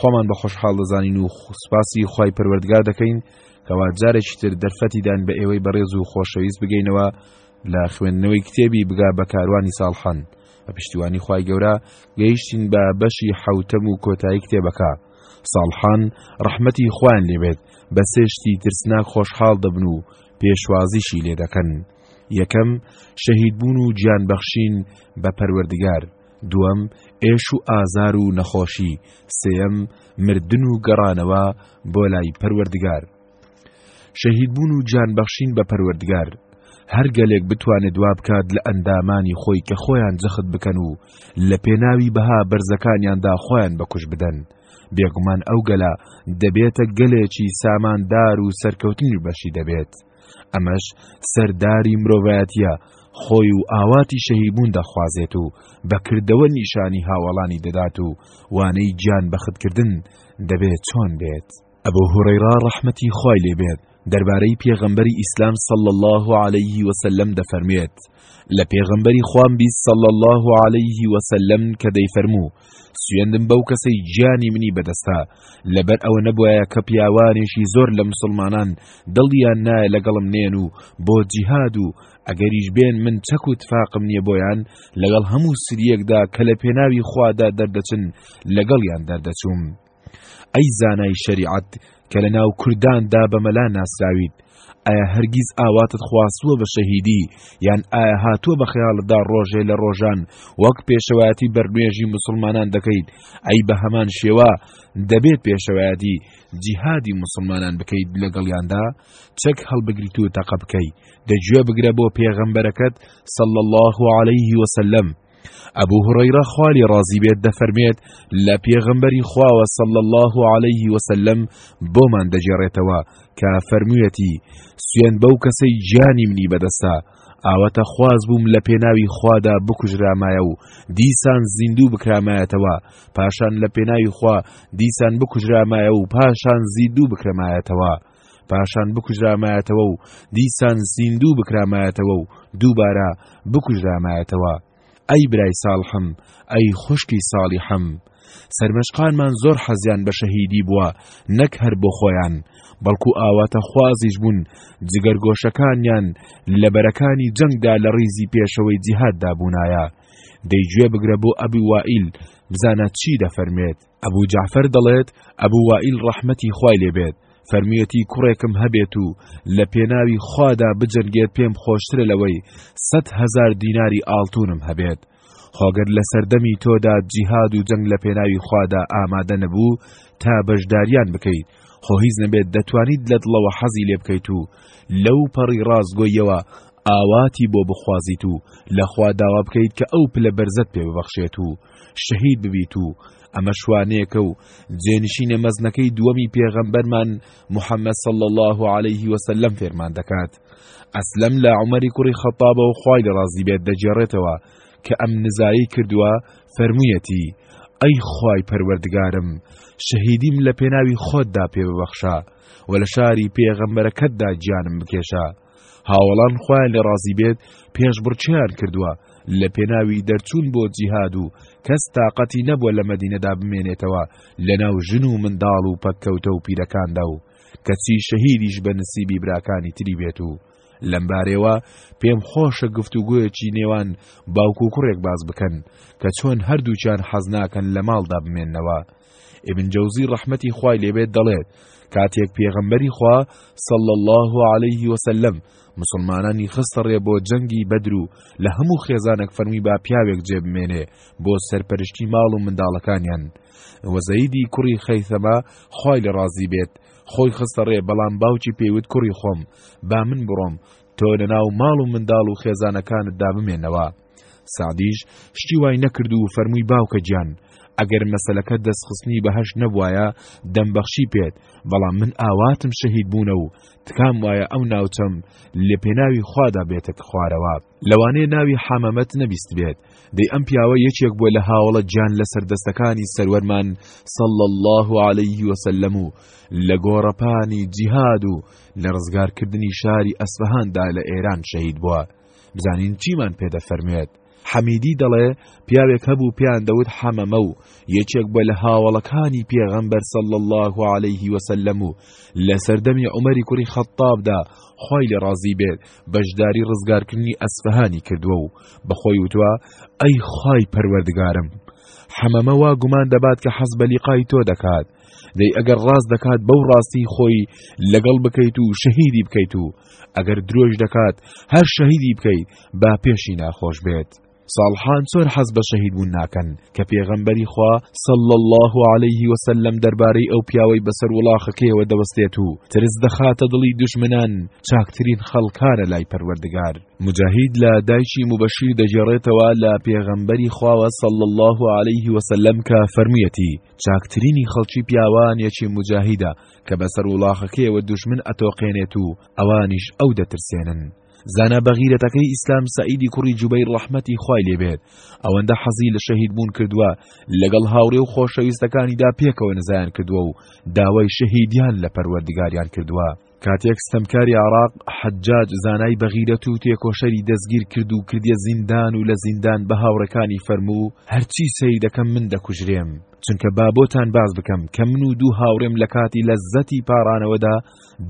خۆمان بە خۆشحاڵ دەزانین و سوپاسی خی پەروەردگار دەکەین کەوا جارێکی تر دەرفەتیدان بە ئێوەی بەڕێز و خۆشەویست بگەینەوە لە خوێندنەوەی کتێبی بگا بە کاروانی ساڵحان بە پشتیوانی خی گەورە گەیشتین بە بەشی حوتەم و کۆتایی کتێبەکە ساڵحان ڕەحمەتی خوان لێبێت بە سێشتی ترسناک خۆشحاڵ دەبن و پێشوازیشی لێ دەکەن یەکەم شەهید بوون و گیان بەخشین بە پەروەردگار دووەم، ئێش و ئازار و نەخۆشی، سێیەم، مردن و گەڕانەوە بۆ لای پەروەردگار. شەهیدبوون و گیان بەخشین بە پەروەردگار، هەر گەلێک بتوانێت وا بکات لە ئەندامانی خۆی کە خۆیان جەخت بکەن و لە پێناوی بەها بەرزەکانیاندا خۆیان بەکوژ بدەن، بێگومان ئەو گەلە دەبێتە گەلێکی ساماندار و سەرکەوتنیش بەشی دەبێت. ئەمەش سەرداری مرۆڤایەتیە خۆی و ئاواتی شەهیبوون دەخوازێت و بەکردەوە نیشانی هاوەڵانی دەدات و وانەی گیان بەختکردن دەبێت چۆن بێت ئەبو هورەیرا ڕەحمەتی خوای لێبێت دەربارەی پێغەمبەری ئیسلام صلى الله عليه وسلم دەفەرمێت لە پێغەمبەری خوام بیست صلى الله عليه وسلم کە دەیفەرموو سوێندم بەو کەسەی گیانی منی بەدەستە لەبەر ئەوە نەبوایە کە پیاوانێکی زۆر لە مسلمانان دڵیان نایە لەگەڵم نێن و بۆ جیهاد و ئەگەریش بێن من چەک و تفاقم نییە بۆیان لەگەڵ هەموو سریەکدا کە لە پێناوی خوادا دەردەچن لەگەڵیان دەردەچووم ئەی زانای شەریعەت کە لە ناو کورداندا بە مەلا ناسراویت ئایا هەرگیز ئاواتت خواستووە بە شەهیدی یان ئایا هاتووە بە خەیاڵتدا ڕۆژێ لە ڕۆژان وەک پێشەوایەتی بەرنوێژی مسلمانان دەکەیت ئەی بە هەمان شێوە دەبێت پێشەوایەتی جیهادی مسلمانان بکەیت لەگەڵیاندا چەک هەڵبگریت و تەقە بکەیت دەگوێ بگرە بۆ پێغەمبەرەکەت صلى الله عليه وسلم ئەبو هورەیرە خوا لێ ڕازی بێت دەفەرمێت لە پێغەمبەری خواوە صلی الله علیه وسلم بۆمان دەگێڕێتەوە کە فەرموویەتی سوێن بەو کەسەی گیانی منی بەدەستە ئاوەتە خواز بووم لە پێناوی خوادا بکوژرامایە و دیسان زیندوو بکرامایەتەوە پاشان لە پێناوی خوا دیسان بکوژرامایە و پاشان زیندوو بکرمایەتەوە پاشان بکوژرامایەتەوە و دیسان زیندوو بکرامایەتەوە و دووبارە بکوژرامایەتەوە، ئەی برای ساڵحم، ئەی خوشکی ساڵیحم. سەرمەشقانمان زۆر حەزیان بە شەهیدی بووە، نەک هەر بۆ خۆیان، بەڵکو ئاواتەخوازیش بوون، جگەرگۆشەکانیان لە بەرەکانی جەنگدا لە ڕیزی پێشەوەی جیهاددا بوونایە. دەی گوێ بگرە بۆ ئەبی وائیل، بزانە چی دەفەرموێت. ئەبوو جەعفەر دەڵێت، ئەبوو وائیل ڕەحمەتی خوای لێ بێت فەرموویەتی کوڕێکم هەبێت و لە پێناوی خوادا بجەنگێت پێم خۆشترە لەوەی سەد هەزار دیناری ئاڵتوونم هەبێت خۆگەر لە سەردەمی تۆدا جیهاد و جەنگ لە پێناوی خوادا ئامادە نەبوو تا بەشداریان بکەیت خۆ هیچ نەبێت دەتوانیت لە دڵەوە حەزی لێ بکەیت و لەو پەڕی ڕاستگۆیەوە ئاواتی بۆ بخوازیت و لەخوا داوا بکەیت کە ئەو پلە بەرزەت پێ ببەخشێت و شەهید ببیت و ئەمەش وانەیەکە و جێنشینە مەزنەکەی دووەمی پێغەمبەرمان محەممەد صلی الله عليه وسلم فێرمان دەکات ئەسلم لە عمەری کوڕی خەتابەوە خوای لە ڕازی بێت دەگێڕێتەوە کە ئەم نزایی کردووە فەرموویەتی ئەی خوای پەروەردگارم شەهیدیم لە پێناوی خۆتدا پێببەخشە و لە شاری پێغەمبەرەکەتدا گیانم بکێشە هاوەڵان خوایان لێ ڕازی بێت پێشبڕکێیان کردووە لە پێناوی دەرچوون بۆ جیهاد و کەس تاقەتی نەبووە لە مەدینەدا بمێنێتەوە لەناو ژن و منداڵ و پەککەوتە و پیرەکاندا و کەچی شەهیدیش بە نسیبی براکانی تری بێت و لەمبارەیەوە پێم خۆشە گفتوگۆیەکی نێوان باوک و کوڕێک باس بکەن کە چۆن هەردووکیان حەز ناکەن لە ماڵدا بمێنەوە ئیبن جەوزی ڕەحمەتی خوای لێ بێت دەڵێت، کاتێک پێغەمبەری خوا، صلی اللە علیه وسلم، موسڵمانانی خستە ڕێ بۆ جەنگی بەدر و لە هەموو خێزانێک فەرمووی با پیاوێک جێ بمێنێ بۆ سەرپەرشتی ماڵ و منداڵەکانیان و زەیدی کوڕی خەیثەمە خوای لێ ڕازی بێت خۆی خستە ڕێ بەڵام باوکی پێی وت کوڕی خۆم با من بڕۆم تۆ لە ناو ماڵ و منداڵ و خێزانەکانتدا بمێنەوە. سەعدیش شتی وای نەکرد و فەرمووی باوکە گیان، ئەگەر مەسەلەکە دەستخستنی بەهەشت نەبوایە دەمبەخشی پێت، بەڵام من ئاواتم شەهید بوونە و تکام وایە ئەو ناوچەم لە پێناوی خوادا بێتە خوارەوە. لەوانەیە ناوی حەمەمەت نەبیستبێت، دەی ئەم پیاوە یەکێک بووە لە هاوەڵە گیان لەسەر دەستەکانی سەروەرمان صلی اللە علیه وسلم و لە گۆڕەپانی جیهاد و لە ڕزگارکردنی شاری ئەسفەهاندا لە ئێران شەهید بووە بزانین چیمان پێدەفەرموێت حەمیدی دەڵێ پیاوێک هەبوو پێیان دەوت حەمەمە و یەکێک بە لە هاوڵەکانی پێغەمبەر سەڵ الله عليه وسلم و لە سەردەمی عمەری کوری خەتابدا خۆی لە ڕازی بێت بەشداری ڕزگارکردنی ئەسفەهانی کردووە و بەخۆی وتوە ئەی خی پەروەردگارم حەمەمە وا گومان دەبات کە حەز بەلیقای تۆ دەکات دەی ئەگەر ڕاست دەکات بەو ڕاستی خۆی لەگەڵ بکەیت و شەهیدی بکەیت و ئەگەر درۆژ دەکات هەر شەهیدی بکەیت با پێشی ناخۆش بێت ساڵحان چۆن حەز بە شەهید بوون ناکەن کە پێغەمبەری خوا صلى الله عليه وسلم دەربارەی ئەو پیاوەی بەسەر وڵاخەکەیەوە دەوەستێت و ترس دەخاتە دڵی دژمنان چاکترین خەڵکانە لای پەروەردگار مجاهید لە دایکی مبەشیر دەگێڕێتەوە لە پێغەمبەری خواوە صلى الله عليه وسلم کە فەرموویەتی چاکترینی خەڵکی پیاوان یەکی موجاهیدە کە بەسەر وڵاخەکەیەوە دوژمن ئەتۆقێنێت و ئەوانیش ئەو دەترسێنن. زانا بەغیرەتەکەی ئیسلام سەعیدی کوڕی جوبەیر ڕەحمەتی خوای لێ بێت ئەوەندە حەزی لە شەهید بوون کردووە لەگەڵ هاوڕێ و خۆشەویستەکانیدا پێکەوە نزایان کردووە و داوای شەهیدیان لە پەروەردگاریان کردووە کاتێک ستەمکاری عێراق حەجاج زانای بە غیرەت و تێکۆشەری دەستگیر کرد و کردیە زیندان و لە زیندان بە هاوڕێکانی فەرموو هەرچی سەیر دەکەم من دەکوژرێم چونکە با بۆتان باس بکەم کە من و دوو هاوڕێم لە کاتی لەزەتی پاڕانەوەدا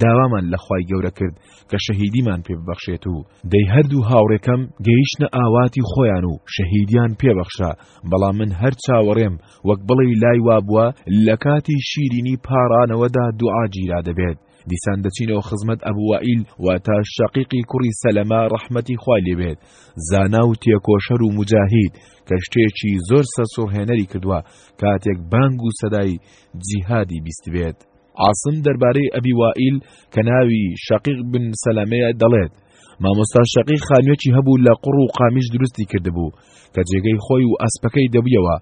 داوامان لە خوای گەورە کرد کە شەهیدیمان پێ ببەخشێت و دەی هەردوو هاوڕێکەم گەیشتنە ئاواتی خۆیان و شەهیدیان پێبەخشا بەڵام من هەر چاوەڕێم وەک بڵێی لای وابووە لە کاتی شیرینی پاڕانەوەدا دوعا گیرا دەبێت، دیسان دەچینەوە خزمەت ئەبو وائیل واتە شەقیقی کوڕی سەلەمە ڕەحمەتی خوای لێ بێت، زانا و تێکۆشەر و موجاهید کە شتێکی زۆر سەرسوڕهێنەری کردووە کاتێک بانگ و سەدای جیهادی بیستبێت. عاصم دەربارەی ئەبی وائیل کە ناوی، شەقیق بن سەلەمە، یە دەڵێت، مامۆستا شەقی خانوێکی هەبوو لە قوڕ و قامیش دروستی کردبوو کە جێگەی خۆی و ئەسپەکەی دەبیەوە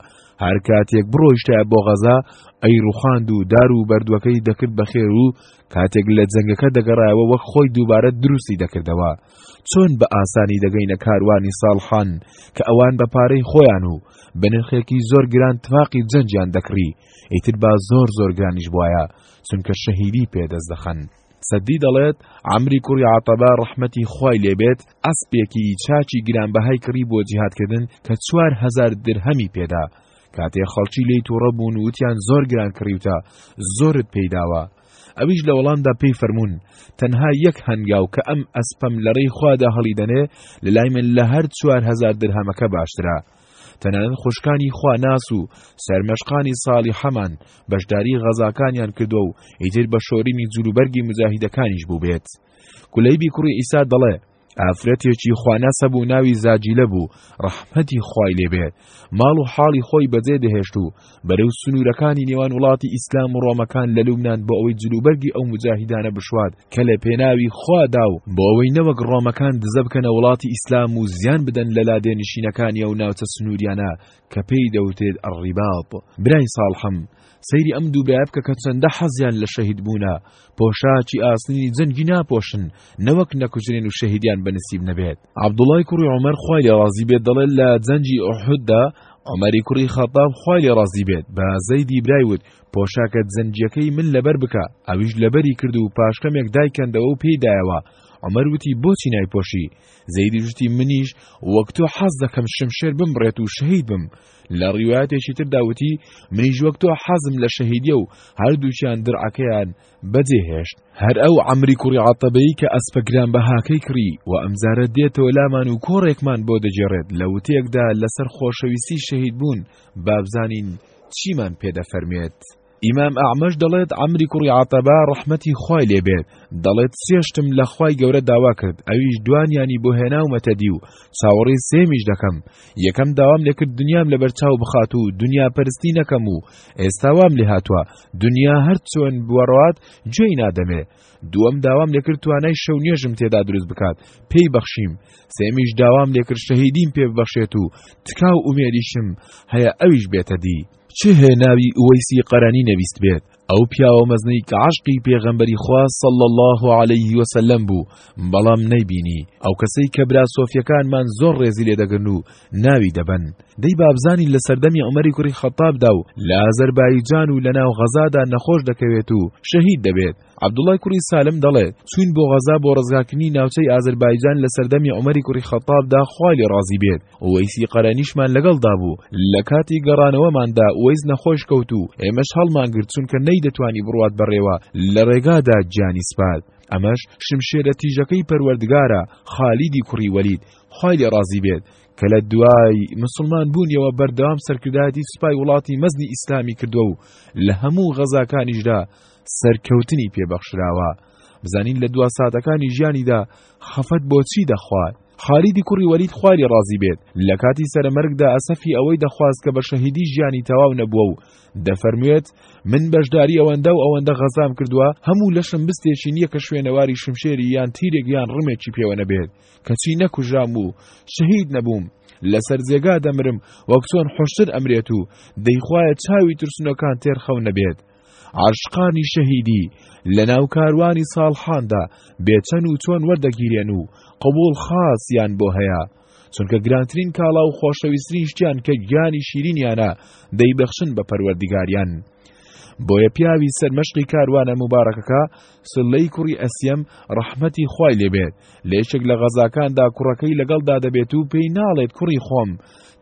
هەر کاتێک بڕۆیشتە بۆ غەزا ئەی ڕوخاند و دار و بەردوەکەی دەکرد بە خێر و کاتێک لە جەنگەکە دەگەڕایەوە وەک خۆی دووبارە دروستی دەکردەوە چۆن بە ئاسانی دەگەینە کاروانی ساڵحان کە ئەوان بە پارەی خۆیان و بەنرخێکی زۆر گران تفاقی جەنجیان دەکڕی ئیتر با زۆر زۆر گرانیش بواە چونکە شەهیدی پێدەست دەخەن سەدی دەڵێت، عەمری کوڕی عەتەبە ڕەحمەتی خوای لێ بێت ئەسپێکی چاکی گرانبەهای کڕی بۆ جیهادکردن کە چوار هەزار درهەمی پێ دا، کاتێ خەڵکی لێی تووڕە بوون و وتیان زۆر گران کڕیوتە، زۆرت پێی داوە. ئەویش لە وەڵامدا پێی فەرموون، تەنها یەک هەنگاو کە ئەم ئەسپەم لە ڕێی خوادا هەڵیدەنێ، لەلای من لە هەر چوار هەزار درهەمەکە باشترە. تەنانەت خوشکانی خوا ناس و سەرمەشقانی ساڵیحەمان بەشداری غەزاکانیان کردووە و ئیتر بە شۆرینی جلوبەرگی مجاهیدەکانیش بووبێت کولەیبی کوڕی ئیسا دەڵێ ئافرەتێکی خواناسە بوو ناوی زاجیلە بوو ڕەحمەتی خوای لێبێ ماڵ و حاڵی خۆی بەجێ دەهێشت و بەرەو سنوورەکانی نێوان وڵاتی ئیسلام و ڕۆمەکان لە لوبنان بۆ ئەوەی جلوبەرگی ئەو موجاهیدانە بشوات کە لە پێناوی خوادا و بۆ ئەوەی نەوەک ڕۆمەکان دزە بکەنە وڵاتی ئیسلام و زیان بدەن لە لادێنشینەکانی ئەو ناوچە سنووریانە کە پێی دەوترێت الریباط برای ساڵحم سەیری ئەم دوو برایە بکە کە چەندە حەزیان لە شەهیدبوونە پۆشاکی ئاسنینی جەنگی ناپۆشن نەوەک نەکوژرێن و شەهیدیان بەنسیب نەبێت عەبدوڵای کوڕی عومەر خوای لێ ڕازی بێت دەڵێت لە جەنگی ئوحوددا عومەری کوڕی خەتاب خوای لێ ڕازی بێت بە زەیدی برای وت پۆشاکە جەنگیەکەی من لەبەر بکە ئەویش لەبەری کرد و پاشکەمێک دایکەندەوە و پێی دایەوە عمر وتی بۆچی نایپۆشی زەیدی ژتی منیش وەک تۆ حەز دەکەم شمشێر بمبڕێت و شەهید بم لە ڕیوایەتێکی تردا وتی، منیش وەک تۆ حەزم لە شەهیدیە و هەردووکیان درعەکەیان بەجێ هێشت. هەر ئەو عەمری کوڕی عەتەبەی کە ئەسپە گرانبەهاکەی کڕی و ئەمجارە دێتەوە لامان و کۆڕێکمان بۆ دەگێڕێت لە وتەیەکدا لەسەر خۆشەویستی شەهیدبوون، بابزانین چیمان پێدەفەرموێت. ئیمام ئەعمەش دەڵێت عەمری کوڕی عەتەبە ڕەحمەتی خوای لێ بێت دەڵێت سێ شتم لە خوای گەورە داوا کرد ئەویش دوانیانی بۆ هێناومەتە دی و چاوەڕێی سێمیش دەکەم یەکەم داوام لێ کرد دنیام لە بەرچاو بخات و دنیا پەرستی نەکەم و ئێستا وام لێ هاتووە دنیا هەر چۆن بوەڕات گوێی نادەمێ دووەم داوام لێ کرد توانای شەو نوێژم تێدا دروست بکات پێی بەخشیم سێمیش داوام لێ کرد شەهیدیم پێ ببەخشێت و تکا و ئومێدیشم هەیە ئەویش بێتە دی چ هەیە ناوی ئوەیسی قەرەنی نەویست بێت، ئەو پیاوە مەزنەی کە عەشقی پێغەمبەری خوا صلی اللە علیه وسلم بوو بەڵام نەیبینی، ئەو کەسەی کە برا سۆفیەکانمان زۆر ڕێزی لێ دەگرن و ناوی دەبەن، دەی بابزانین لە سەردەمی عومەری کوڕی خەتابدا و لە ئازەربایجان و لەناو غەزادا نەخۆش دەکەوێت و شەهید دەبێت، عەبدوڵای کوڕی سالم دەڵێت، چووین بۆ غەزا بۆ ڕزگارکردنی ناوچەی ئازەربایجان لە سەردەمی عومەری کوڕی خەتابدا خوای لێ ڕازی بێت، ئوەیسی قەرەنیشمان لەگەڵدا بوو، لە کاتی گەڕانەوەماندا ئوەیس نەخۆش کەوت و ئێمەش هەڵمانگرت چونکە نەیدەتوانی بڕوات بەڕێوە لە ڕێگادا گیانی سپارد، ئەمەش شمشێرە تیژەکەی پەروەردگارە، خالیدی کوڕی وەلید، خوای لێ ڕازی بێت، کە لە دوای موسڵمان بوونیەوە بەردەوام سەرکردایەتی سوپای وڵاتی مەزنی ئیسلامی کردوە و لە هەموو غەزاکانیشدا سەرکەوتنی پێ بەخشراوە. بزانین لە دوا ساتەکانی ژیانیدا خەفەت بۆچی دەخوات خالیدی کوڕی وەلید خواری ڕازی بێت لە کاتی سەرمەرگدا ئەسەفی ئەوەی دەخواست کە بە شەهیدی ژیانی تەواو نەبووە و دەفەرموێت من بەشداری ئەوەندە و ئەوەندە غەزام کردووە هەموو لەشم بستێکی نییە کە شوێنەواری شمشێری یان تیرێک یان ڕمێکی پێوە نەبێت کەچی نەکوژرام و شەهید نەبووم لەسەر جێگا دەمرم وەک چۆن حشتر ئەمرێت و دەیخوایە چاوی ترسنۆکان تێرخەو نەبێت عاشقانی شەهیدی لەناو کاروانی ساڵحاندا بێ چەن و چۆن وەردەگیرێن و قبوڵ خاس یان بۆ هەیە، چونکە گرانترین کاڵا و خۆشەویسترین شتیان کە گیانی شیرینیانە دەیبەخشن بە پەروەردگاریان. بۆیە پیاوی سەرمەشقی کاروانە موبارەکەکە سلەی کوڕی ئەسیەم ڕەحمەتی خوای لێبێت لە یەکێک لە غەزاکاندا کوڕەکەی لەگەڵدا دەبێت و پێی ناڵێت کوڕی خۆم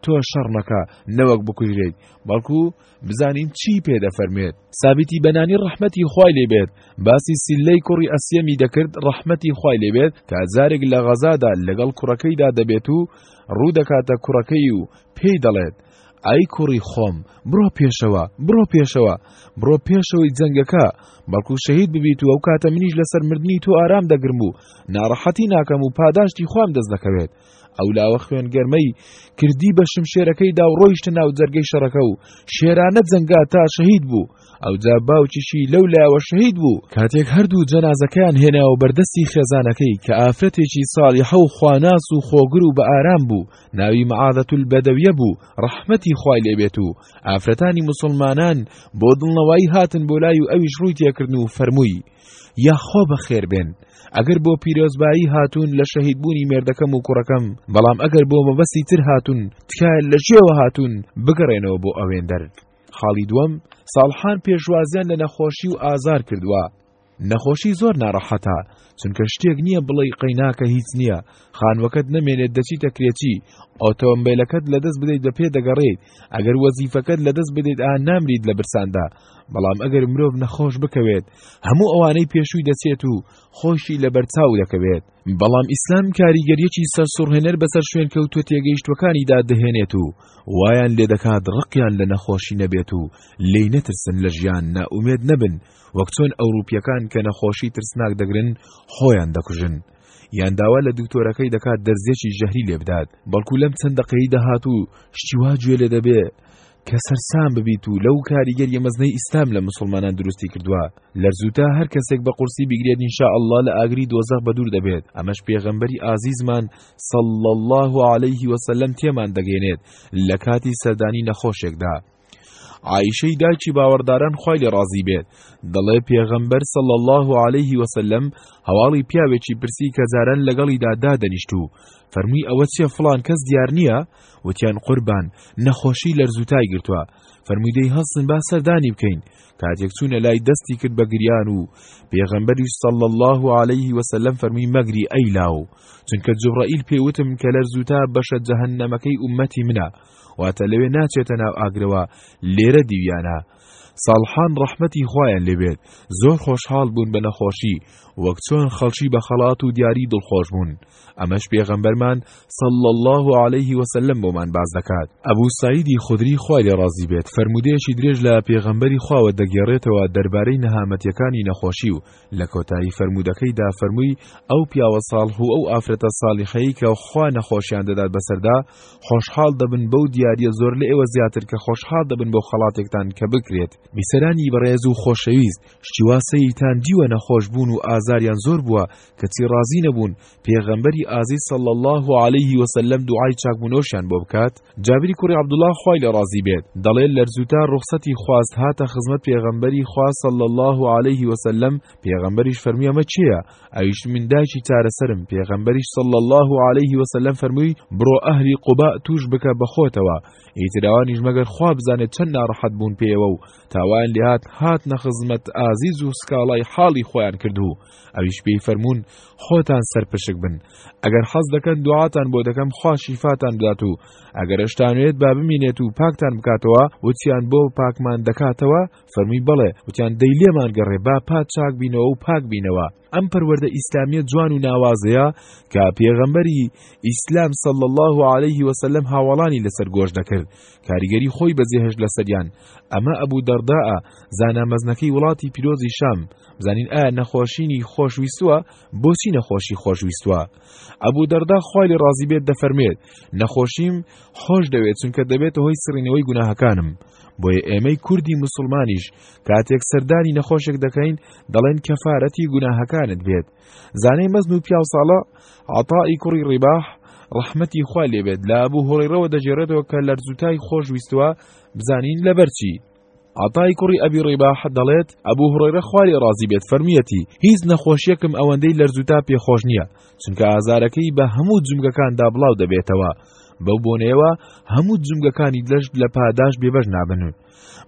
تۆ شەڕ نەکە نەوەک بکوژرێیت بەڵکو بزانین چیی پێ دەفەرموێت. سابیتی بەنانی ڕەحمەتی خوای لێ بێت باسی سیللەی کوڕی ئەسیەمی دەکرد ڕەحمەتی خوای لێ بێت کە جارێک لە غەزادا لەگەڵ کوڕەکەیدا دەبێت و ڕوو دەکاتە کوڕەکەی و پێی دەڵێت، ئەی کوڕی خۆم بڕۆ پێشەوە، بڕۆ پێشەوە، بڕۆ پێشەوەی جەنگەکە، بەڵکو شەهید ببیت و ئەو کاتە منیش لەسەر مردنی تۆ ئارام دەگرم و ناڕەحەتی ناکەم و پاداشتی خوام دەست دەکەوێت. ئەو لاوە خوێن گەرمەی کردی بە شمشێرەکەی دا و ڕۆیشتە ناو جەرگەی شەڕەکە و شێرانە جەنگا تا شەهید بوو ئەوجا باوکیشی لەو لایەوە شەهید بوو کاتێک هەردوو جەنازەکەیان هێناوە بەردەستی خێزانەکەی کە ئافرەتێکی ساڵیحە و خواناس و خۆگر و بە ئارام بوو ناوی مەعادەت البەدەویە بوو ڕەحمەتی خوای لێبێت و ئافرەتانی مسلمانان بۆ دڵنەوەی هاتن بۆ لای و ئەویش ڕووی تێکردن و فەرمووی یاخوا بەخێر بێن ئەگەر بۆ پیرۆزبایی هاتوون لە شەهید بوونی مێردەکەم و کوڕەکەم بەڵام ئەگەر بۆ مەبەستی تر هاتوون تکایە لە ژێوە هاتوون بگەڕێنەوە بۆ ئەوێندەر خاڵی دووەم ساڵحان پێشوازیان لە نەخۆشی و ئازار کردووە نەخۆشی زۆر ناڕەحەتە چونکە شتێک نییە بڵێ قەیناکە هیچ نییە خانوەکەت نەمێنێت دەچیتە کرێچی ئۆتۆمبیلەکەت لەدەست بدەیت بە پێ دەگەڕێیت ئەگەر وەزیفەکەت لەدەست بدەیت ئا نامریت لە برساندا بەڵام ئەگەر مرۆڤ نەخۆش بکەوێت هەموو ئەوانەی پێشووی دەچێت و خۆشی لە بەرچاو دەکەوێت بەڵام ئیسلام کاریگەریەکی سەرسوڕهێنەر بەسەر شوێن کەوتوە تێگەیشتوەکانیدا دەهێنێت و وایان لێ دەکات ڕقیان لە نەخۆشی نەبێت و لی نەترسن لە ژیان نائومێت نەبن وەک چۆن ئەوروپیەکان کە نەخۆشی ترسناک دەگرن خۆیان دەکوژن یان داوا لە دکتۆرەکەی دەکات دەرزێکی ژەهری لێبدات بەڵکو لەم چەند دقەی داهات و شتیوا گوێ لێ دەبێ کە سەرسام ببیت و لەو کاریگەریە مەزنەی ئیسلام لە موسڵمانان دروستی کردوە لەرزووتا هەر کەسێک بە قورسی بیگرێت ان شاء اللە لە ئاگری دۆزەخ بە دوور دەبێت ئەمەش پێغەمبەری ئازیزمان صلی اللە علیه وسلم تێمان دەگەێنێت لە کاتی سەردانی نەخۆشێکدا عیشەی دایکی باوەڕداران خوای لێ ڕازی بێت دەڵێ پێغەمبەر سەڵ الله عليه وسلم هەواڵی پیاوێکی پرسی کە جاران لەگەڵیدا دادەنیشت و فەرمی ئەوە چیە فلان کەس دیار نییە وتیان قوربان نەخۆشی لەرزوتای گرتوە فەرمووی دەی هەڵسن با سەردانی بکەین کاتێک چوونە لای دەستی کرد بە گریان و پێغەمبەریش صلی الله علیه وسلم فەرمووی مەگری ئەی لاو چونکە جوبرائیل پێوتم کە لەرزوتا بەشە جەهەنەمەکەی ئومەتی منە واتە لەوێ ناچێتە ناو ئاگرەوە لێرە دیویانە ساڵحان ڕەحمەتی خوایان لێبێت زۆر خۆشحاڵ بوون بە نەخۆشی وەک چۆن خەڵکی بە خەڵات و دیاری دڵخۆش بوون ئەمەش پێغەمبەرمان صلی اللە علیه وسلم بۆمان باس دەکات ئەبو سعیدی خدری خوای لێ ڕازی بێت فەرموودەیەکی درێژ لە پێغەمبەری خواوە دەگێڕێتەوە دەربارەی نەهامەتیەکانی نەخۆشی و لە کۆتایی فەرموودەکەیدا فەرمووی ئەو پیاوە ساڵح و ئەو ئافرەتە ساڵیحەی کە خوا نەخۆشیان دەدات بەسەردا خۆشحاڵ دەبن بەو دیاریە زۆر لە ئێوە زیاتر کە خۆشحاڵ دەبن بۆ خەڵاتێکتان کە بکرێت بیسەرانی بەڕێز و خۆشەویست شتیواسەیتان دیوە نەخۆش بوون و ئازاریان زۆر بووە کەچی ڕازی نەبوون پێغەمبەری ئازیز صلی اللە علیه و سلم دوعای چاکبوونەوەشیان بۆ بکات، جابری کوڕی عبداللە خوای لێ ڕازی بێت دەڵێت لەرزووتا ڕوخسەتی خواست هاتە خزمەت پێغەمبەری خوا صلی اللە علیه و سلم پێغەمبەریش فەرمووی ئەمە کێیە؟ ئەویش من دایکی چارەسەرم پێغەمبەریش صلی اللە علیه و سلم فەرمووی بڕۆ ئەهلی قوباء تووش بکە بەخۆتەوە، ئیتر ئەوانیش مەگەر خوا بزانێت چەند ناڕەحەت بوون پێیەوە و تاوایان لێهات هاتنە خزمەت ئازیز و سکاڵای حاڵی خۆیان کرد و ئەویش پێی فەرموون خۆتان سەرپشک بن ئەگەر حەز دەکەن دوعاتان بۆ دەکەم خوا شیفاتان بدات و ئەگەرشتانوێت با بمینێت و پاکتان بکاتەوە وتیان بۆ پاکمان دەکاتەوە فەرمی بڵێ وتیان دەی لێمان گەڕێ با پات چاک بینەوە و پاک بینەوە ئەم پەروەردە ئیسلامیە جوان و ناوازەیە کە پێغەمبەری ئیسلام صلى الله عليه وسلم هاوڵانی لەسەر گۆش دەکرد کاریگەری خۆی بەجێهشت لەسەریان ئەمە ئەبو دەڕداء زانا مەزنەکەی وڵاتی پیرۆزی شام، بزانین ئایا نەخۆشیی خۆش ویستووە؟ بۆچی نەخۆشی خۆش ویستووە؟ ئەبو دەڕدا خوای لێ ڕازی بێت دەفەرموێت، نەخۆشیم خۆش دەوێت چونکە دەبێتە هۆی سڕینەوەی گوناهەکانم. بۆیە ئێمەی کوردی موسڵمانیش کاتێک سەردانی نەخۆشێک دەکەین دەڵێن کەفارەتی گوناهەکانت بێت. زانای مەزن و پیاوساڵە عەتائی کوڕی ڕیباح ڕەحمەتی خوای لێ بێت لە ئەبو هورەیرەوە دەگێڕێتەوە کە لەرزوتای خۆش ویستووە بزانین لەبەر چی؟ عەتای کوڕی ئەبی ڕیباح دەڵێت، ئەبو هورەیرە خوای لێ ڕازی بێت فەرموویەتی، هیچ نەخۆشییەکم ئەوەندەی لەرزوتا پێ خۆش نییە، چونکە ئازارەکەی بە هەموو جومگەکاندا بڵاو دەبێتەوە، بەو بۆنەیەوە هەموو جومگەکانی لەش لە پاداش بێبەش نابن.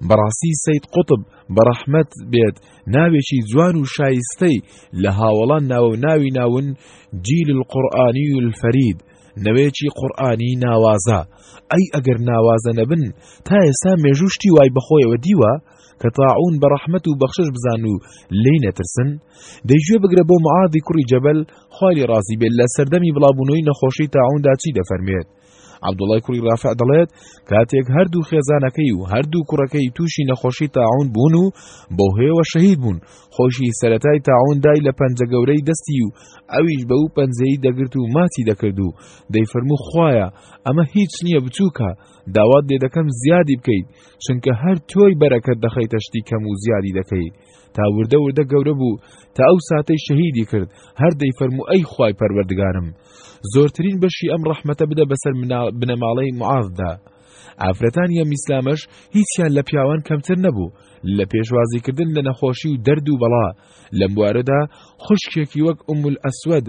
بەڕاستی سەید قوتب، بەڕەحمەت بێت، ناوێکی جوان و شایستەی لە هاوەڵان ناوە و ناوی ناون، جیل القرآنی الفرید، نەوەیەکی قورئانی ناوازە ئەی ئەگەر ناوازە نەبن تا ئێستا مێژوو شتی وای بەخۆیەوە دیوە کە تاعون بە ڕەحمەت و بەخشش بزان و لی نەترسن دەیگوێ بگرە بۆ معادی کوڕی جەبەل خالی ڕازی بێت لە سەردەمی بڵابوونەوەی نەخۆشی تاعوندا چی دەفەرمێت عبدوڵای کوڕی ڕافع دەڵێت کاتێک هەردوو خێزانەکەی و هەردوو کوڕەکەی تووشی نەخۆشی تاعون بوون و بەو هەیەوە شەهید بوون خۆشی سەرەتای تاعون دای لە پەنجە گەورەی دەستی و ئەویش بەو پەنجەی دەگرت و ماچی دەکرد و دەیفەرموو خوایە ئەمە هیچ نییە بچووکە داوات لێ دەکەم زیادی بکەیت چونکە هەر تۆی بەرەکەت دەخەیتە شتی کەم و زیادی دەکەی تا وردە وردە گەورە بوو تا ئەو ساتەی شەهیدی کرد هەر دەیفەرموو ئەی خوای پەروەردگارم زۆرترین بەشی ئەم ڕەحمەتە بدە بەسەر بنەماڵەی معازدا ئافرەتانی ئەم ئیسلامەش هیچیان لە پیاوان کەمتر نەبوو لە پێشوازیکردن لە نەخۆشی و دەرد و بەڵا لەم بوارەدا خوشکێکی وەک ئوم ئەسوەد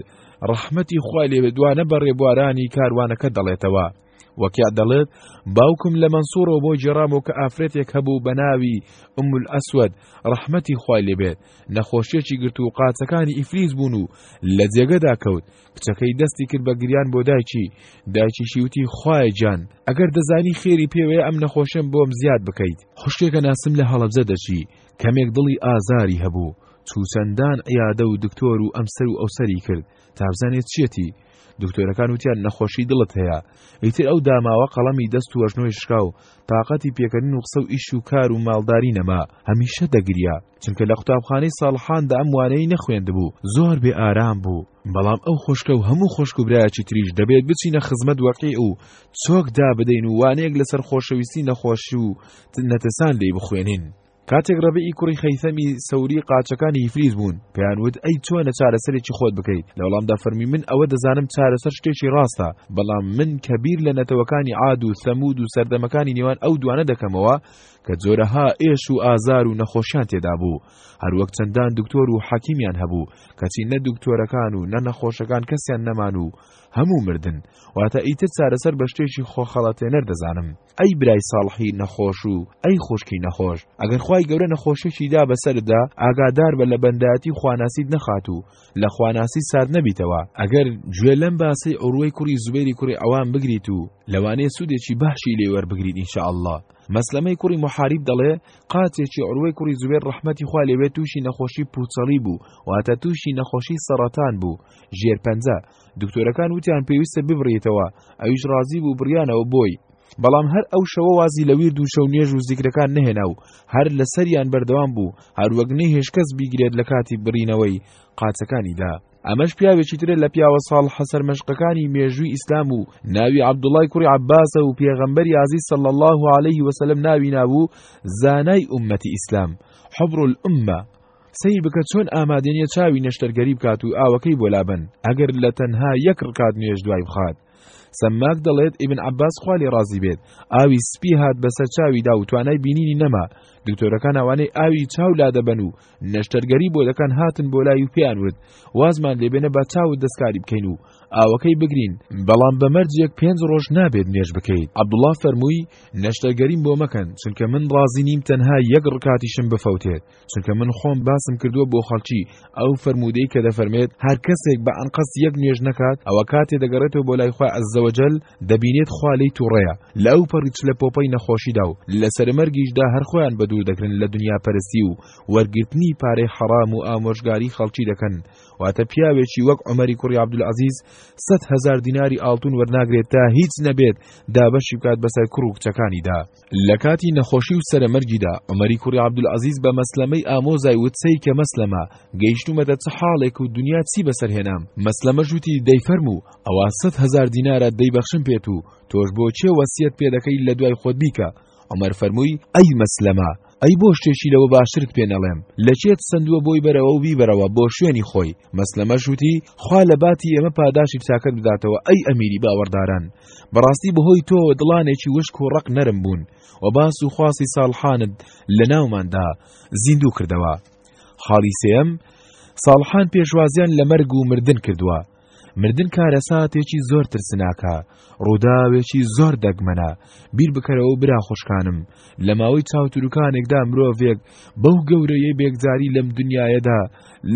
ڕەحمەتی خوا لێبێدوانە بە ڕێبوارانی کاروانەکە دەڵێتەوە وەکیا دەڵێت باوکم لە مەنسوڕەوە بۆ جێرامەوە کە ئافرەتێک هەبوو بە ناوی ئوم ئەسوەد ڕەحمەتی خوای لێبێت نەخۆشیەکی گرت و قاچەکانی ئیفلیز بوون و لە جێگەدا کەوت کچەکەی دەستی کرد بە گریان بۆ دایکی، دایکیشی وتی خوایە گیان ئەگەر دەزانی خێری پێوەیە ئەم نەخۆشیەم بۆم زیاد بکەیت، خوشکێکە ناسم لە هەڵەبجە دەژی کەمێک دڵی ئازاری هەبوو، چوو چەندان عیادە و دکتۆر و ئەمسەر و ئەوسەری کرد تا بزانێت چیەتی، دکتۆرەکان وتیان نەخۆشی دڵت هەیە، ئیتر ئەو داماوە قەڵەمی دەست و ئەژنۆی شکا و تاقەتی پێکەنین و قسە و ئیش و کار و ماڵداری نەما، هەمیشە دەگریا. چونکە لە قوتابخانەی ساڵحاندا ئەم وانەیەی نەخوێندبوو، زۆر بێ ئارام بوو، بەڵام ئەو خوشکە و هەموو خوشک و برایەکی تریش دەبێت بچینە خزمەت وەقیع و چۆک دابدەین و وانەیەک لەسەر خۆشەویستی نەخۆشی و نەترسان لێی بخوێنین. کاتێک ڕەبیعی کوڕی خەیثەمی سەوری قاچەکانی هیفلیس بوون، پێیان وت ئەی چۆنە چارەسەرێکی خۆت بکەیت، لە وەڵامدا فەرمووی من ئەوە دەزانم چارەسەر شتێکی ڕاستە، بەڵام من کە بیر لە نەتەوەکانی عاد و ثەمود و سەردەمەکانی نێوان ئەو دوانە دەکەمەوە، کە جۆرەها ئێش و ئازار و نەخۆشیان تێدا بوو، هەروەک چەندان دکتۆر و حەکیمیان هەبوو، کەچی نە دکتۆرەکان و نە نەخۆشەکان کەسیان نەمان و هەموو مردن، واتە ئیتر چارەسەر بە شتێکی خۆخەڵەتێنەر دەزانم، ئەی برای ساڵحی نەخۆش و ئەی خوشکی نەخۆش، ئەگەر خوای گەورە نەخۆشیەکی دا بەسەرتدا، ئاگاداربە لە بەندایەتی خواناسیت نەخات و لە خواناسی سارد نەبیتەوە، ئەگەر گوێ لەم باسەی عوروەی کوڕی زوبەیری کوڕی عەوام بگریت و لەوانەیە سوودێکی بەهشی لێ وەربگریت ان شاء اللە. مەسلەمەی کوڕی موحاریب دەڵێ، قاچێکی عوروەی کوڕی زوبەیر ڕەحمەتی خوا لێ بێت تووشی نەخۆشی پووچەڵی بوو، واتە تووشی نەخۆشی سەڕەتان بوو، ژێر پەنجە، دکتۆرەکان وتیان پێویستە ببڕیتەوە، ئەویش ڕازی بوو بڕیانەوە بۆی. بەڵام هەر ئەو شەوە وازی لە ویرد و شەونوێژ و زیکرەکان نەهێنا و هەر لەسەریان بەردەوام بوو، هەروەک نەیهێشت کەس بیگرێت لە کاتی بڕینەوەی قاچەکانیدا. ئەمەش پیاوێکی ترە لە پیاوە ساڵحە سەرمەشقەکانی مێژووی ئیسلام و ناوی عەبدوڵڵای کوڕی عەباسە و پێغەمبەری ئازیز صلی اللە علیه وسلم ناوی نابوو زانای ئوممەتی ئیسلام، حبر الامە، سەیر بکە چۆن ئامادە نیە چاوی نەشتەرگەری بکات و ئاوەکەی بۆ لابەن ئەگەر لە تەنها یەک ڕکات نوێژ دوای بخات سەماک دەڵێت ئیبن عباس خوا لێ ڕازی بێت ئاوی سپی هات بەسەر چاویدا و توانای بینینی نەما دکتۆرەکان ئەوانەی ئاوی چاو لادەبەن و نەشتەرگەری بۆ دەکەن هاتن بۆ لای و پێیان وت وازمان لێبێنە با چاوت دەستکاری بکەین و ئاوەکەی بگرین بەڵام بە مەرجێک پێنج ڕۆژ نابێت نوێژ بکەیت عبدوڵا فەرمووی نەشتەرگەریم بۆ مەکەن چونکە من ڕازی نیم تەنها یەک ڕکاتیشم بفەوتێت چونکە من خۆم باسم کردووە بۆ خەڵکی ئەو فەرموودەی کە دەفەرمێت هەر کەسێک بە ئەنقەست یەک نوێژ نەکات ئەوە کاتێ دەگەڕێتەوە بۆ لای خوای عەززەوەجەل دەبینێت خوا لێی توڕەیە لە ئەو پەڕی چلەپۆپەی نەخۆشیدا و لە سەرمەرگیشدا هەر خۆیان بەدوور دەگرن لە دنیا پەرستی و وەرگرتنی پارەی حەڕام و ئامۆژگاری خەڵکی دەکەن واتە پیاوێکی وەک عومەری کوڕی عەبدولعەزیز سەد هەزار دیناری ئاڵتون وەرناگرێت تا هیچ نەبێت دابەشی بکات بەسەر کوڕ و کچەکانیدا لە کاتی نەخۆشی و سەرەمەرگیدا، عومەری کوڕی عەبدولعەزیز بە مەسلەمەی ئامۆزای وت سەیرکە مەسلەمە، گەیشتوومەتە چ حاڵێک و دونیا چی بەسەر هێنام؟ مەسلەمەش وتی، دەی فەرموو، ئەوا سەد هەزار دینارە دەیبەخشم پێت و تۆش بۆ کێ وەسیەت پێ دەکەی لە دوای خۆت بیکە؟ عومەر فەرمووی، ئەی مەسلەمە! ئەی بۆ شتێکی لەوە باشترت پێ نەڵێم، لە کێت سەندووە بۆی بەرەوە و بیبەرەوە بۆ شوێنی خۆی، مەسلەمەش وتی، خوا لە باتی ئێمە پاداشتی چاکەت بداتەوە ئەی ئەمیری باوەڕداران، بەڕاستی بەهۆی تۆوە دڵانێکی وشک و ڕەق نەرم بوون و باس و خواسی ساڵحانت لە ناوماندا زیندوو کردەوە. خاڵی سێیەم، ساڵحان پێشوازیان لە مەرگ و مردن کردووە، مردن کارەساتێکی زۆر ترسناکە، ڕووداوێکی زۆر دەگمەنە، بیر بکەرەوە برا خوشکانم، لە ماوەی چاوتروکانێکدا مرۆڤێک بەو گەورەیەی بێکجاری لەم دنیایەدا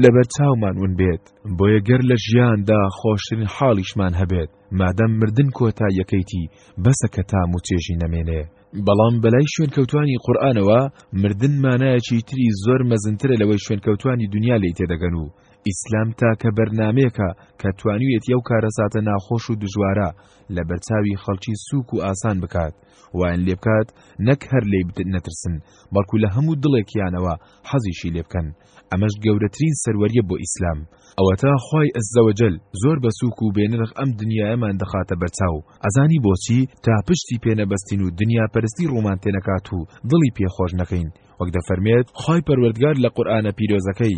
لەبەر چاومان ون بێت، بۆیە گەر لە ژیاندا خۆشترین حاڵیشمان هەبێت، مادەم مردن کۆتاییەکەیتی بەسە کە تام و چێژی نەمێنێ. بەڵام بەلای شوێنکەوتوانی قورئانەوە مردن مانایەکی تری زۆر مەزنترە لەوەی شوێنکەوتوانی دنیا لێی تێدەگەن و ئیسلام تاکە بەرنامەیەکە کە توانیویەتی ئەو کارەساتە ناخۆش و دژوارە لە بەرچاوی خەڵکی سووک و ئاسان بکات، وایان لێ بکات نەک هەر لێی نەترسن، بەڵکو لە هەموو دڵێکیانەوە حەزیشی لێ بکەن، ئەمەش گەورەترین سەروەرییە بۆ ئیسلام، ئەوەتا خوای عزوجل زۆر بە سووک و بێ نرخ ئەم دنیایەمان دەخاتە بەرچاو، ئەزانی بۆچی تا پشتی پێ نەبەستین و دنیا پەرستی ڕوومان تێ نەکات و دڵی پێ خۆش نەکەین، وەک دەفەرمێت خوای پەروەردگار لە قورئانە پیرۆزەکەی.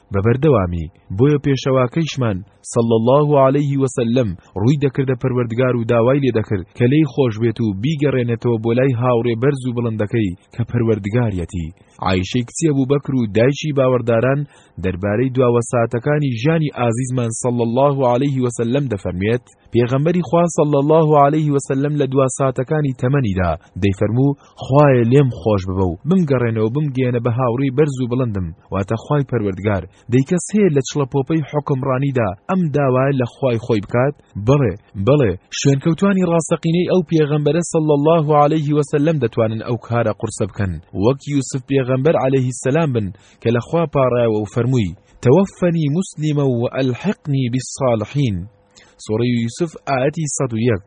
بە بەردەوامی، بۆیە پێشەواکەیشمان، صلی اللە علیه و سلم، ڕووی دەکردە پەروەردگار و داوای لێ دەکرد کە لێی خۆشبێت و بیگەڕێنێتەوە بۆ لای هاوڕێ بەرز و بڵندەکەی کە پەروەردگاریەتی، عائیشەی کچی ئەبوبەکر و دایکی باوەڕداران دەربارەی دواوەساتەکانی ژیانی ئازیزمان صلی اللە علیه و سلم دەفەرموێت، پێغەمبەری خوا صلی اللە علیه و سلم لە دوا ساتەکانی تەمەنیدا دەیفەرموو، خوایە لێم خۆش ببە و بمگەڕێنەوە بمگەیەنە بە هاوڕێی بەرز و بڵندم واتە خوای پەروەردگار، دەی کەس هەیە لە چڵەپۆپەی حوکمڕانیدا ئەم داوایە لە خوای خۆی بکات؟ بەڵێ، بەڵێ، شوێنکەوتوانی ڕاستەقینەی ئەو پێغەمبەرە صلی اللە علیه وسلم دەتوانن ئەو کارە قورسە بکەن، وەک یوسف پێغەمبەر علیه السلام بن کە لە خوا پاڕایەوە و فەرمووی، توفنی مسلما وألحقنی بالصالحین. سورەی یوسف ئایەتی سەد و یەک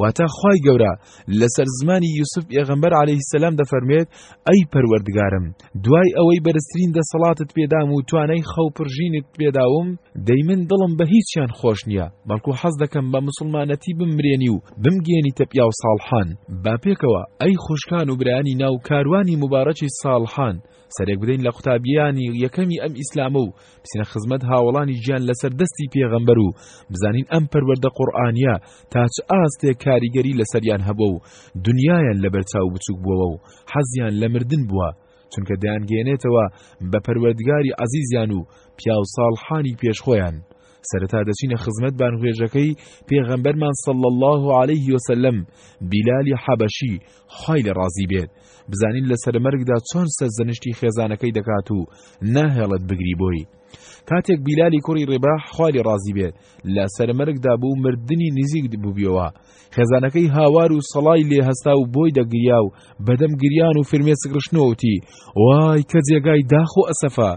واتە خوای گەورە لەسەر زمانی یوسف پێغەمبەر عەلەیهی سەلام دەفەرموێت ئەی پەروەردگارم دوای ئەوەی بەرزترین دەسەڵاتت پێدام و توانای خەوپڕژینت پێداوم دەی من دڵم بە هیچیان خۆش نییە بەڵکو حەز دەکەم بە مسلمانەتی بمرێنی و بمگێنیتە پیاو ساڵحان با پێکەوە ئەی خوشکان و برانی ناو کاروانی مبارەکی ساڵحان سەرێک بدەین لە قوتابییانی یەکەمی ئەم ئیسلامە و بچینە خزمەت هاوەڵانی گیان لەسەر دەستی پێغەمبەر و بزانین ئەم پەروەردە قورئانییە تا چ ئاستێک کاریگەری لەسەریان هەبووە و دنیایان لەبەرچاو بچووک بووەوە و حەزیان لە مردن بووە چونکە دەیانگەیەنێتەوە بە پەروەردگاری عەزیزیان و پیاو ساڵحانی پێش خۆیان سەرەتا دەچینە خزمەت بانگوێژەکەی پێغەمبەرمان صلی الله علیه وسلم بیلالی حەبەشی خوای لێ ڕازی بێت، بزانین لە سەرمەرگدا چۆن سەرزەنشتی خێزانەکەی دەکات و ناهێڵێت بگری بۆی. کاتێک بیلالی کوڕی ڕێبا خوای لێ ڕازی بێت لە سەرمەرگدا بوو مردنی نزیک بووبیەوە خێزانەکەی هاوار و سەڵای لێ هەستا و بۆی دەگریا و بەدەم گریان و فرمێ سکرشنەوەتی وای کە جێگای داخ و ئەسەفە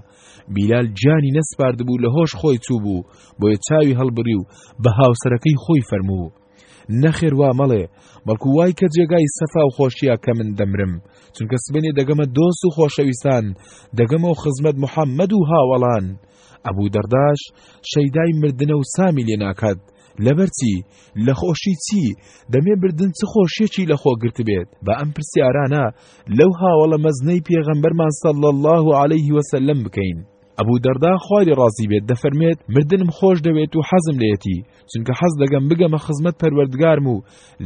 بیلال جانی نەسپاردبوو لە هۆش خۆی چوو بوو بۆیە چاوی هەڵبری و بە هاوسەرەکەی خۆی فەرموو نەخێر وا مەڵێ، بەڵکو وای کە جێگای سەفا و خۆشیە کە من دەمرم، چونکە سبەینێ دەگەمە دۆست و خۆشەویستان، دەگەمە و خزمەت محەممەد و هاوەڵان. ئەبوو دەرداش شەیدای مردنە و سامی لێ ناکات، لەبەر چی؟ لە خۆشی چی؟ دەمێ بردن چ خۆشیەکی لە خۆ گرتبێت؟ با ئەم پرسیارانە لەو هاوەڵە مەزنەی پێغەمبەرمان صلی اللە علیه و سلم بکەین. ئەبوو دەردا خوای لێ ڕازی بێت دەفەرمێت مردنم خۆش دەوێت و حەزم لێیەتی، چونکە حەز دەگەم بگەمە خزمەت پەروەردگارم و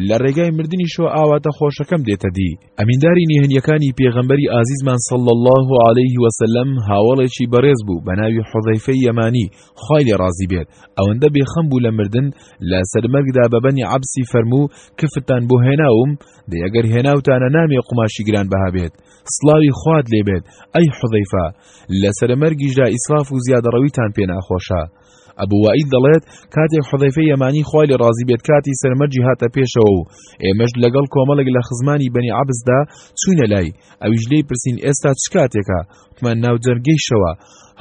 لە ڕێگای مردنیشەوە ئاواتە خۆشەکەم دێتە دی. ئەمینداری نهێنیەکانی پێغەمبەری ئازیزمان صلی اللە علیه و سلم هاوەڵێکی بەڕێز بوو بە ناوی حوذەیفەی یەمانی خوای لێ ڕازی بێت ئەوەندە بێخەم بوو لە مردن لە سەر مەرگدا بە بەنی عەبسی فەرموو کفتتان بۆ هێناوم دەی ئەگەر هێناوتانە نامێ قوماشی گران بەها بێت سڵاوی خوات لێ بێت ئەی حوذەیفە لە سەر مەرگیشدا ئیسراف و زیادەڕەویتان پێ ناخۆشە ئەبو وائیل دەڵێت کاتێک حوزەیفەی یەمانی خوای لێ ڕازی بێت کاتی سەرمەرجی هاتە پێشەوە و ئێمەش لەگەڵ کۆمەڵێک لە خزمانی بەنی عەبسدا چووینە لای ئەویش لێی پرسین ئێستا چ کاتێکە وتمان ناو جەرگەیشەوە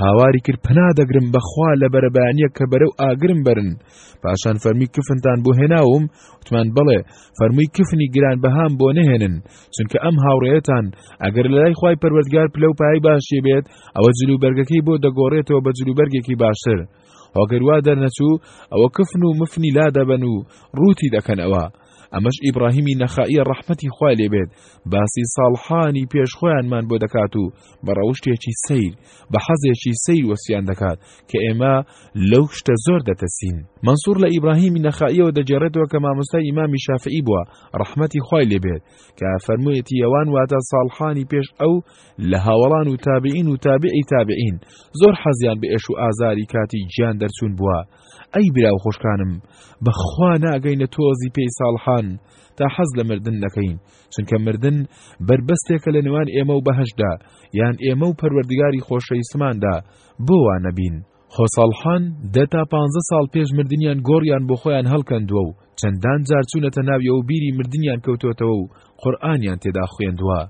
هاواری کرد پەنا دەگرم بەخوا لە بەرەبانیە کە بەرەو ئاگرم برن پاشان فەرمی کفنتان بۆ هێناوم وتمان بڵێ فەرمووی کفنی گران بەهام بۆ نەهێنن چونکە ئەم هاوڕێتان ئەگەر لە لای خی پەروەردگار پلە و پای باشێ بێت ئەوە جلوبەرگەکەی بۆ دەگۆڕێتەوە بە جلوبەرگێکی باشتر هۆگەر وا دەرنەچوو ئەوە کفن و مفنی لا دەبەن و ڕووتی دەکەنەوە ئەمەش ئیبراهیمی نەخائیە ڕەحمەتی خوای لێبێت باسی ساڵحانی پێش خۆیانمان بۆ دەکات و بە ڕەوشتێکی سیر بە حەزێکی سیر وەسیان دەکات کە ئێمە لەو شتە زۆر دەتەسین منسوور لە ئیبراهیمی نەخائیەوە دەگێڕێتەوە کە مامۆستای ئیمامی شافعی بووە ڕەحمەتی خوای لێبێت کە فەرموویەتی یەوان واتە ساڵحانی پێش ئەو لە هاوەڵان و تابعین و تابعی تابعین زۆر حەزیان بە ئێش و ئازاری کاتی گیان دەرچوون بووە ئەی برا و خۆشکانم بەخوا ناگەینە تۆزی پێی ساڵحان تا حەز لە مردن نەکەین چونکە مردن بەربەستێکە لە نێوان ئێمە و بەهشدا یان ئێمە و پەروەردگاری خۆشەویستماندا بۆ وا نەبین خۆ ساڵحان دە تا پانزە ساڵ پێش مردنیان گۆڕیان بۆ خۆیان هەڵکەندووە و چەندان جار چوونەتە ناویەوە و بیری مردنیان کەوتۆتەوە و قورئانیان تێدا خوێندووە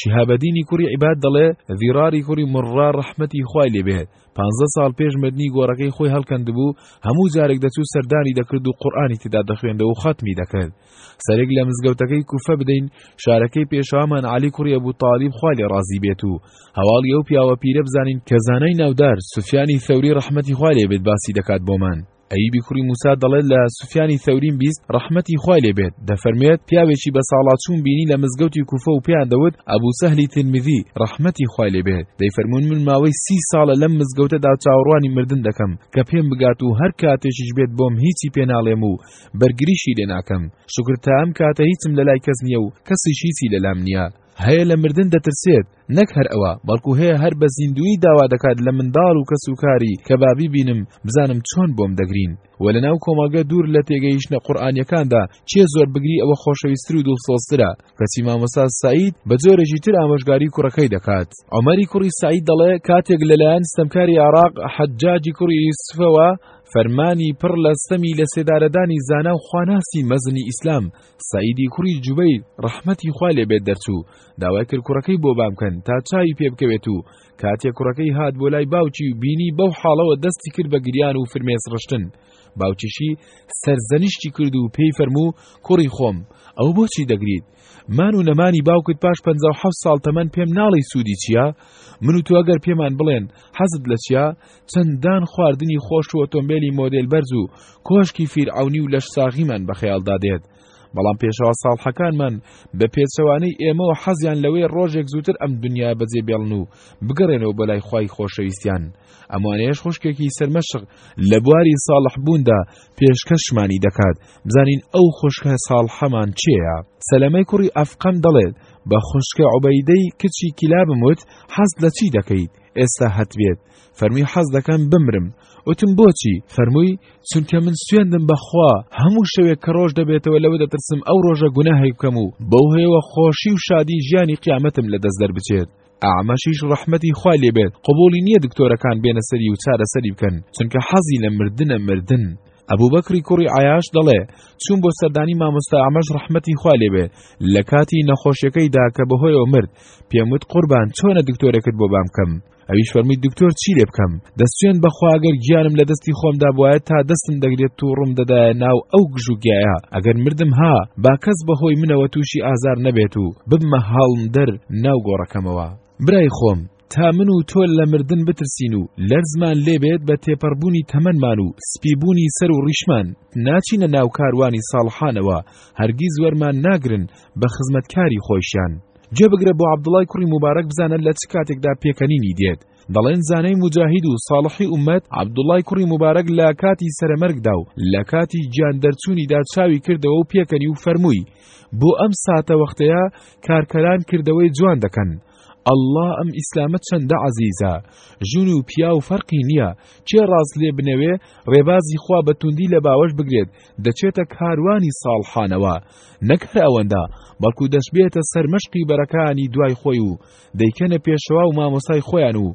شیهابەدینی کوڕی عیباد دەڵێ، ذیڕاری کوڕی مڕڕە ڕەحمەتی خوای لێ بێت پانزە ساڵ پێش مردنی گۆڕەکەی خۆی هەڵکەندبوو، هەموو جارێک دەچوو سەردانی دەکرد و قورئانی تێدا دەخوێندەوە و خەتمی دەکرد. سەرێک لە مزگەوتەکەی کوفە بدەین، شارەکەی پێشەوامان عەلی کوڕی ئەبو تاڵیب خوای لێ ڕازی بێت و هەواڵی ئەو پیاوە پیرە بزانین کە زانای ناودار سفیانی ثەوری ڕەحمەتی خوای لێ بێت باسی دەکات بۆمان. ئەیوبی کوڕی موسا دەڵێت لە سوفیانی ثەوریم بیست ڕەحمەتی خوای لێ بێت دەفەرموێت پیاوێکی بەساڵاچووم بینی لە مزگەوتی کوفە و پێیان دەوت ئەبو سەهلی ترمذی ڕەحمەتی خوای لێ بێت دەیفەرموون من ماوەی سی ساڵە لەم مزگەوتەدا چاوەڕوانی مردن دەکەم کە پێم بگات و هەر کاتێکیش بێت بۆم هیچی پێ ناڵێم و بەرگریشی لێ ناکەم شوکر تا ئەم کاتە هیچم لەلای کەس نییە و کەسیش هیچی لەلام نییە هەیە لە مردن دەترسێت نەک هەر ئەوە بەڵکو هەیە هەر بە زیندوویی داوا دەکات لە منداڵ و کەسوکاری کە با بیبینم بزانم چۆن بۆم دەگرین و لەناو کۆمەڵگە دوور لە تێگەیشتنە قورئانییەکاندا کێ زۆر بگری ئەوە خۆشەویستتر و دڵسۆزترە کەچی مامۆستا سەعید بە جۆرێکی تر ئامۆژگاری کوڕەکەی دەکات عومەری کوڕی سەعید دەڵێ کاتێک لەلایەن ستەمکاری عێراق حەجاجی کوڕی یوسفەوە فەرمانی پڕ لە ستەمی لە سێدارەدانی زانا و خواناسی مەزنی ئیسلام سەعیدی کوڕی جوبەیر ڕەحمەتی خوا لێ بێت دەرچوو داوای کرد کوڕەکەی بۆ بامکەن تا چاوی پێ بکەوێت و کاتێک کوڕەکەی هات بۆ لای باوکی و بینی بەو حاڵەوە دەستی کرد بە گریان و فرمێس ڕشتن باوکیشی سەرزەنیشتی کرد و پێی فەرموو کوڕی خۆم ئەو بۆچی دەگریت من و نەمانی باوکت پاش پ ساڵ تەمەەن پێم ناڵی سوودی چییە من و تۆگەر پێمان بڵێن حەزت لە چیا چەندان خواردنی خۆش و ئۆتۆمبیلی مۆدل بەرز و کۆشکی فیرعونی و لەش ساغیمان بەخەیاڵدا دێت بەڵام پێشەوا ساڵحەکانمان بە پێچەوانەی ئێمەوە حەزیان لەوەیە ڕۆژێک زووتر ئەم دنیایە بەجێ بێڵن و بگەڕێنەوە بۆ لای خوای خۆشەویستیان ئەمانەیەش خوشکێکی سەرمەشق لە بواری ساڵح بووندا پێشکەشمانی دەکات بزانین ئەو خوشکە ساڵحەمان چێە سەلەمەی کوڕی ئەفقەم دەڵێت بە خوشکە عوبەیدەی کچی کلابم وت حەز لە چی دەکەیت ئێستا هەتبێت فەرمووی حەز دەکەم بمرم وتم بۆچی فەرمووی چونکە من سوێندم بەخوا هەموو شەوێک کە ڕۆژ دەبێتەوە لەوە دەترسم ئەو ڕۆژە گوناهی بکەم و بەو هەیەوە خۆشی و شادی ژیانی قیامەتم لە دەست دەربچێت ئامەشیش ڕەحمەتی خوا لێبێت قبولی نییە دکتۆرەکان بێنە سەری و چارەسەری بکەن چونکە حەزی لە مردنە مردن ئەبوو بەکری کوڕی ئایاش دەڵێ چوون بۆ سەردانی مامۆستا ئەمەش ڕەحمەتی خوا لێبێ لە کاتی نەخۆشیەکەیدا کە بەهۆیەوە مرد پێم وت قوربان چۆنە دکتۆرەکت بۆ بام کەم ئەویش فەرمووی دکتۆر چی لێ بکەم دەستێن بەخوا گەر گیانم لە دەستی خۆمدا بواە تا دەستم دەگرێت تووڕم دەدایە ناو ئەو گژوگیایە ئەگەر مردم ها با کەس بەهۆی منەوە تووشی ئازار نەبێت و ببمە هاڵم دەر ناو گۆڕەکەمەوە برای خۆم تا من و تۆ لە مردن بترسین و لەرزمان لێبێت بە تێپەڕبوونی تەمەمان و سپیبوونی سەر و ڕیشمان ناچینە ناو کاروانی ساڵحانەوە هەرگیز وەرمان ناگرن بە خزمەتکاری خۆشیان گوێ بگرە بۆ عەبدوڵای کوڕی موبارەک بزانە لە چ کاتێکدا پێکەنینی دێت، دەڵێن زانای موجاهید و ساڵحی ئوممەت عەبدوڵای کوڕی موبارەک لە کاتی سەرەمەرگدا و لە کاتی گیان دەرچوونیدا چاوی کردەوە و پێکەنی و فەرمووی، بۆ ئەم ساتەوەختەیە کارکەران کردەوەی جوان دەکەن. ئەڵڵا ئەم ئیسلامە چەندە عەزیزە، ژن و پیاو فەرقی نییە، کێ ڕاست لێ بنەوێ ڕێبازی خوا بە توندی لە باوەش بگرێت دەچێتە کاروانی ساڵحانەوە، نەک هەر ئەوەندە بەڵکو دەشبێتە سەرمەشقی بەرەکانی دوای خۆی و دەیکەنە پێشەوا و مامۆستای خۆیان و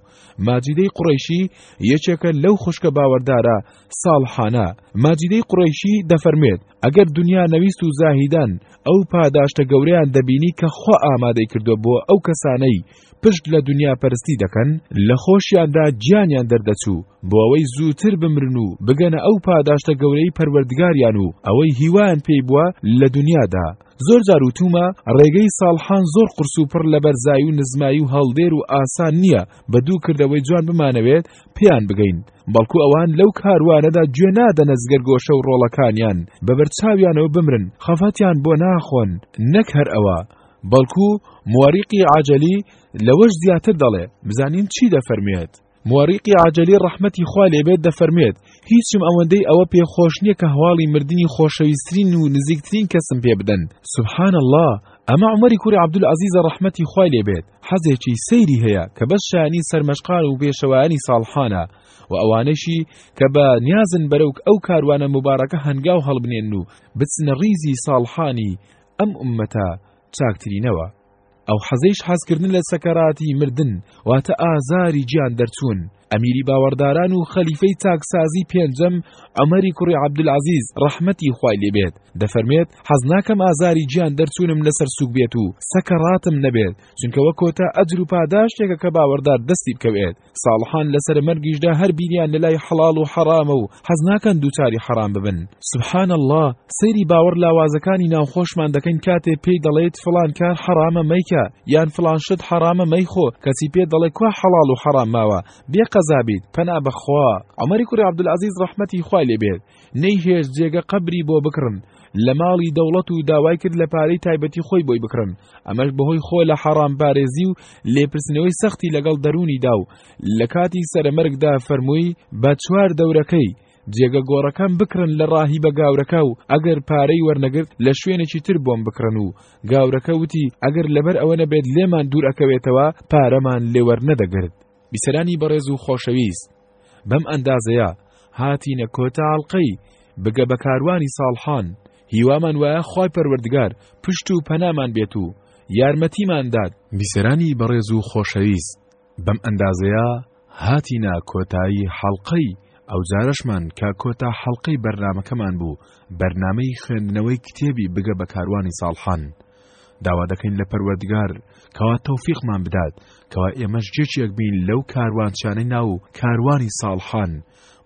ماجیدەی قڕیشی یەکێکە لەو خوشکە باوەردارە ساڵحانە ماجیدەی قڕیشی دەفەرمێت ئەگەر دنیا نەویست و زاهیدان ئەو پاداشتە گەورەیان دەبینی کە خوا ئامادەی کردو بۆ ئەو کەسانەی پشت لە دونیا پەرستی دەکەن، لە خۆشیاندا گیانیان دەردەچوو، بۆ ئەوەی زووتر بمرن و بگەنە ئەو پاداشتە گەورەی پەروەردگاریان و ئەوەی هیوایان پێی بووە لە دونیادا، زۆر جار وتوومە ڕێگەی ساڵحان زۆر قورس و پڕ لە بەرزایی و نزمایی و هەڵدێر و ئاسان نییە بە دوو کردەوەی جوان بمانەوێت پێیان بگەین، بەڵکو ئەوان لەو کاروانەدا گوێ نادەنە جگەرگۆشە و ڕۆڵەکانیان، بەبەرچاویانەوە بمرن، خەفەتیان بۆ ناخۆن، نەک هەر ئەوە، بەڵکو موئەریقی عەجەلی لەوەش زیاتر دەڵێ، بزانین چی دەفەرموێت، موئەریقی عەجەلی ڕەحمەتی خوا لێ بێت دەفەرموێت، هیچم ئەوەندەی ئەوە پێ خۆش نیە کە هەواڵی مردنی خۆشەویسترین و نزیکترین کەسم پێ بدەن، سبحان اللە، ئەمە عومەری کوڕی عەبدولعەزیزە ڕەحمەتی خوای لێ بێت، حەزێکی سەیری هەیە کە بەس شایەنی سەرمەشقان و پێشەوایانی ساڵحانە، وە ئەوانەشی کە بە نیازن بەرەو ئەو کاروانە موبارەکە هەنگاو هەڵبنێن و بچنە ڕیزی ساڵحانی ئەم ئوممەتە چاکترینەوە. ئەو حەزەیش حەزکردن لە سەکەراتی مردن واتە ئازاری گیان دەرچوون، ئەمیری باوەڕداران و خەلیفەی چاکسازی پێنجەم عومەری کوڕی عەبدولعەزیز ڕەحمەتی خوای لێ بێت دەفەرموێت، حەزناکەم ئازاری گیان دەرچوونم لەسەر سووک بێت و سەکەڕاتم نەبێت، چونکە وەک کۆتا ئەجر و پاداشتێکە کە باوەڕدار دەستی بکەوێت، ساڵحان لەسەر مەرگیشدا هەر بیریان لەلای حەڵاڵ و حەڕامە و حەزناکەن دووچاری حەڕام ببن سبحان اللە سەیری باوەڕ لاوازەکانی ناوخۆشمان دەکەین کاتێ پێی دەڵێیت فڵان کار حەڕامە مەیکە یان فڵان شت حەڕامە مەیخۆ کەچی پێت دەڵێ کوا حەڵاڵ و حەڕام ماوە بێ قەزابیت پەنا بەخوا عومەری کوڕی عەبدولعەزیز ڕەحمەتی خوای لێ بێت نەیهێشت جێگە قەبری بۆ بکڕن لە ماڵی دەوڵەت و داوای کرد لە پارەی تایبەتی خۆی بۆی بکڕن ئەمەش بەهۆی خۆ لە حەڕام پارێزی و لێپرسنەوەی سەختی لەگەڵ دەروونیدا و لە کاتی سەرەمەرگدا فەرمووی بە چوار دەورەکەی جێگە گۆڕەکەم بکڕن لە ڕاهی بە گاورەکە و ئەگەر پارەی وەرنەگرت لە شوێنێکی تر بۆم بکڕن و گاورەکە وتی ئەگەر لەبەر ئەوە نەبێت لێمان دوور ئەکەوێتەوە پارەمان لێوەر نەدەگرت بیسەرانی بەڕێز و خۆشەویست بەم ئەندازەیە هاتینە کۆتا ئەڵقەی بگە بە کاروانی ساڵحان، هیوامان وایە خوای پەروەردگار پشت و پەنامان بێت و یارمەتیمان دات. بیسەرانی بەڕێز و خۆشەویست بەم ئەندازەیە هاتینە کۆتایی حەڵقەی ئەوجارەشمان کە کۆتا حەڵقەی بەرنامەکەمان بوو بەرنامەی خوێندنەوەی کتێبی بگە بە کاروانی ساڵحان داوا دەکەین لە پەروەردگار کەوا تەوفیقمان بدات کەوا ئێمەش جێکێک بین لەو کاروانچانەی ناو و کاروانی ساڵحان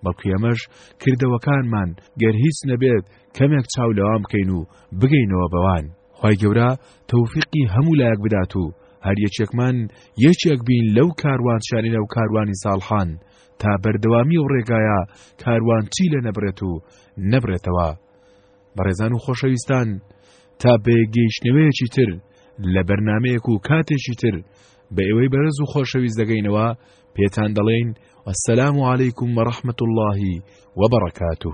بەڵکو ئێمەش کردەوەکانمان گەر هیچ نەبێت کەمێک چاو لەوان بکەین و بگەینەوە بەوان خی گەورە تەوفیقی هەموو لایەک بدات و هەر یەکێکمان یەکێک بین لەو کاروانچانی لەو کاروانی ساڵحان تا بەردەوامی و ڕێگایە کاروانچی لە نەبرێت و نەبرێتەوە بەڕێزان و خۆشەویستان تا بەیەکگەیشتنەوەیەکی تر لە بەرنمەیەک و کاتێکی تر بە ئێوەی بەرز و خۆشەویست دەگەینەوە پێتان دەڵێین ئەسەلام و عیکم وە ڕەحمەت اللهی وبرکاته